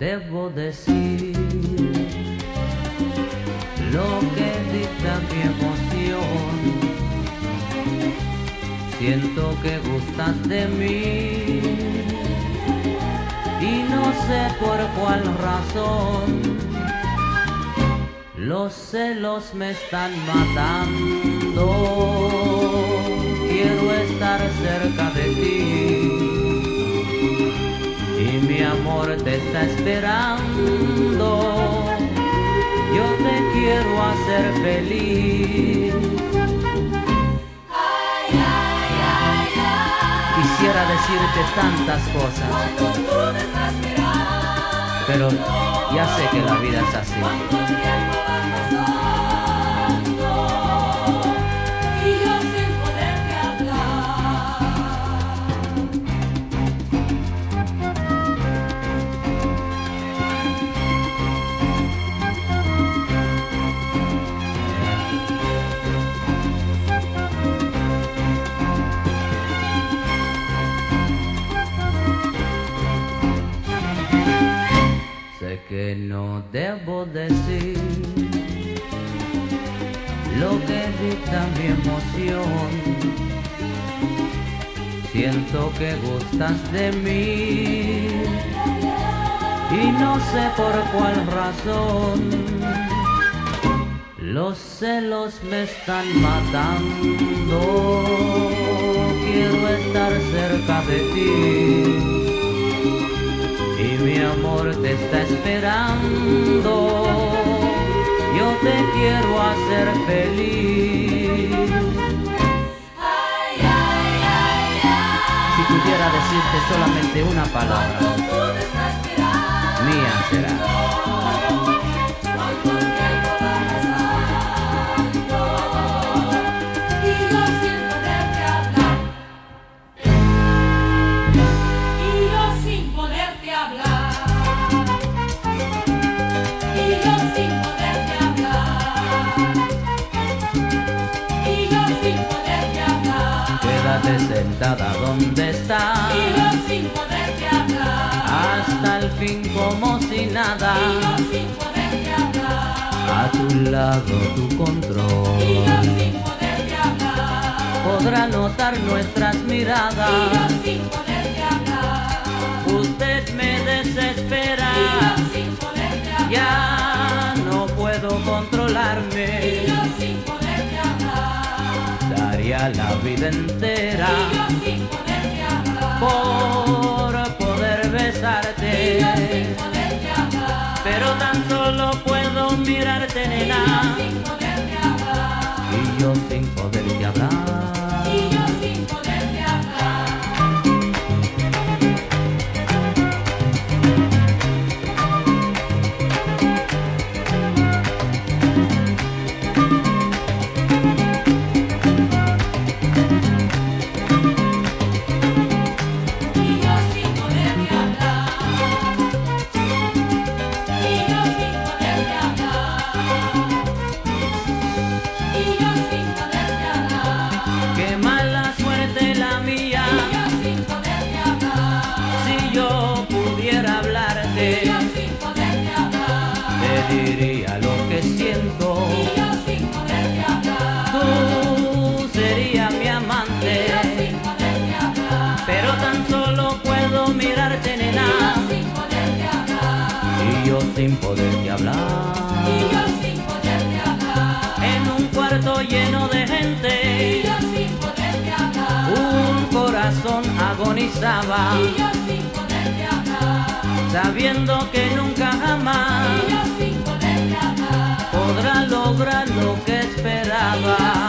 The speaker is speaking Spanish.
decir lo que dicta mi emoción. Siento que gustas de mí y no sé por cuál razón. Los celos me están matando. Quiero estar cerca de ti amor te está esperando. Yo te quiero hacer feliz. Quisiera decirte tantas cosas, pero ya sé que la vida es así. Que no debo decir lo que dicta mi emoción. Siento que gustas de mí y no sé por cuál razón. Los celos me están matando. Quiero estar cerca de ti mi amor te está esperando. Yo te quiero hacer feliz. Si pudiera decirte solamente una palabra, mía será. Estás, Y yo sin poderte hablar. hasta el fin como si nada. Y yo sin poderte hablar. A tu lado tu Y control. yo sin poderte hablar. Podrá notar nuestras Y yo miradas. sin poderte hablar. Usted me desespera. Y yo sin poderte hablar. Ya no puedo Y controlarme. yo sin poderte hablar. Daría la vida entera Y yo sin. Por poder Y yo besarte. sin poderte. Pero tan solo puedo mirarte, nena. Sin poderte hablar. Y yo sin poderte hablar. Diría lo que siento. Y yo sin poderte hablar. Tú serías mi Y yo amante. sin poderte hablar. Pero tan solo puedo mirarte, Y nena. yo sin poderte hablar. Y yo sin poderte hablar. Y yo sin poderte hablar. En un cuarto lleno de Y gente, yo sin poderte hablar. un corazón agonizaba, Y yo sin poderte hablar. sabiendo que nunca Y jamás yo